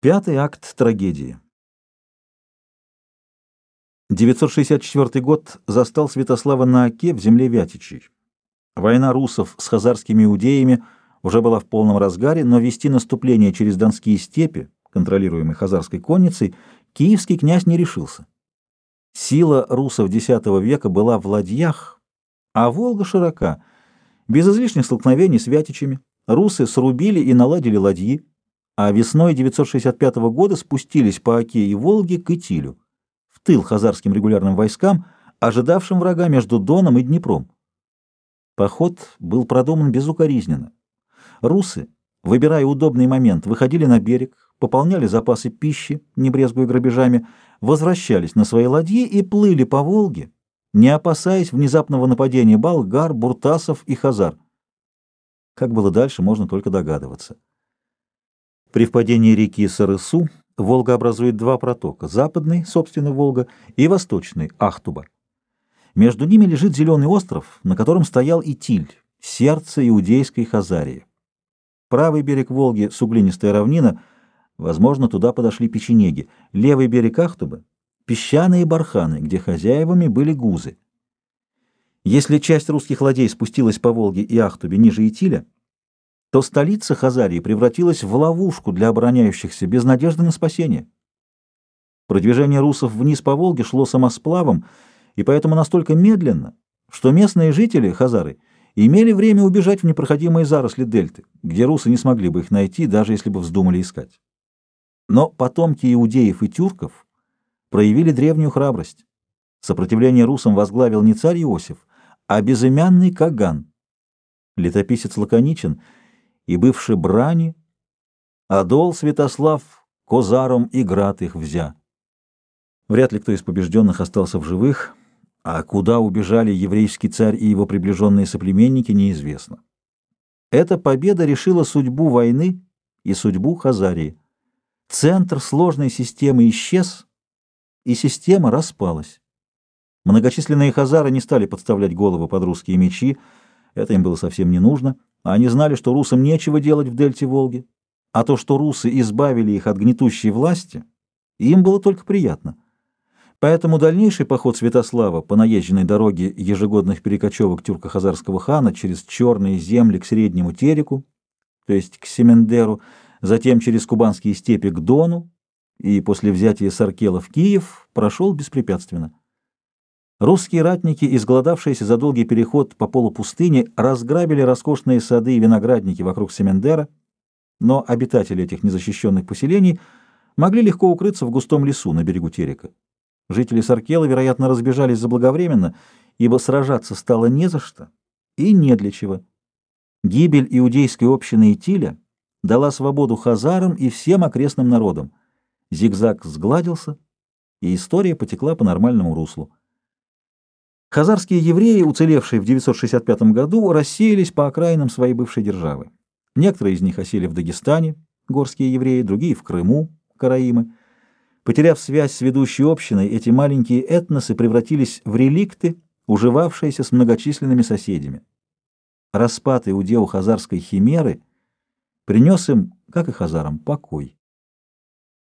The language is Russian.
Пятый акт трагедии. 964 год застал Святослава на Оке в земле Вятичей. Война русов с хазарскими иудеями уже была в полном разгаре, но вести наступление через Донские степи, контролируемые хазарской конницей, киевский князь не решился. Сила русов X века была в ладьях, а Волга широка. Без излишних столкновений с Вятичами русы срубили и наладили ладьи, а весной 965 года спустились по Оке и Волге к Итилю, в тыл хазарским регулярным войскам, ожидавшим врага между Доном и Днепром. Поход был продуман безукоризненно. Русы, выбирая удобный момент, выходили на берег, пополняли запасы пищи, не брезгуя грабежами, возвращались на свои ладьи и плыли по Волге, не опасаясь внезапного нападения болгар, буртасов и хазар. Как было дальше, можно только догадываться. При впадении реки Сарысу Волга образует два протока – западный, собственно, Волга, и восточный – Ахтуба. Между ними лежит зеленый остров, на котором стоял Итиль, сердце иудейской Хазарии. Правый берег Волги – суглинистая равнина, возможно, туда подошли печенеги. Левый берег Ахтуба – песчаные барханы, где хозяевами были гузы. Если часть русских ладей спустилась по Волге и Ахтубе ниже Итиля – то столица Хазарии превратилась в ловушку для обороняющихся без надежды на спасение. Продвижение русов вниз по Волге шло самосплавом, и поэтому настолько медленно, что местные жители, хазары, имели время убежать в непроходимые заросли дельты, где русы не смогли бы их найти, даже если бы вздумали искать. Но потомки иудеев и тюрков проявили древнюю храбрость. Сопротивление русам возглавил не царь Иосиф, а безымянный Каган. Летописец лаконичен — и бывший брани, Адол Святослав козаром и град их взя. Вряд ли кто из побежденных остался в живых, а куда убежали еврейский царь и его приближенные соплеменники, неизвестно. Эта победа решила судьбу войны и судьбу Хазарии. Центр сложной системы исчез, и система распалась. Многочисленные хазары не стали подставлять голову под русские мечи, это им было совсем не нужно — они знали, что русам нечего делать в дельте Волги, а то, что русы избавили их от гнетущей власти, им было только приятно. Поэтому дальнейший поход Святослава по наезженной дороге ежегодных перекочевок тюрко-хазарского хана через черные земли к Среднему Тереку, то есть к Семендеру, затем через кубанские степи к Дону и после взятия Саркела в Киев прошел беспрепятственно. Русские ратники, изголодавшиеся за долгий переход по полупустыне, разграбили роскошные сады и виноградники вокруг Семендера, но обитатели этих незащищенных поселений могли легко укрыться в густом лесу на берегу Терека. Жители Саркела, вероятно, разбежались заблаговременно, ибо сражаться стало не за что и не для чего. Гибель иудейской общины Итиля дала свободу хазарам и всем окрестным народам. Зигзаг сгладился, и история потекла по нормальному руслу. Хазарские евреи, уцелевшие в 965 году, рассеялись по окраинам своей бывшей державы. Некоторые из них осели в Дагестане, горские евреи, другие в Крыму, караимы. Потеряв связь с ведущей общиной, эти маленькие этносы превратились в реликты, уживавшиеся с многочисленными соседями. Распад иудео-хазарской химеры принес им, как и хазарам, покой.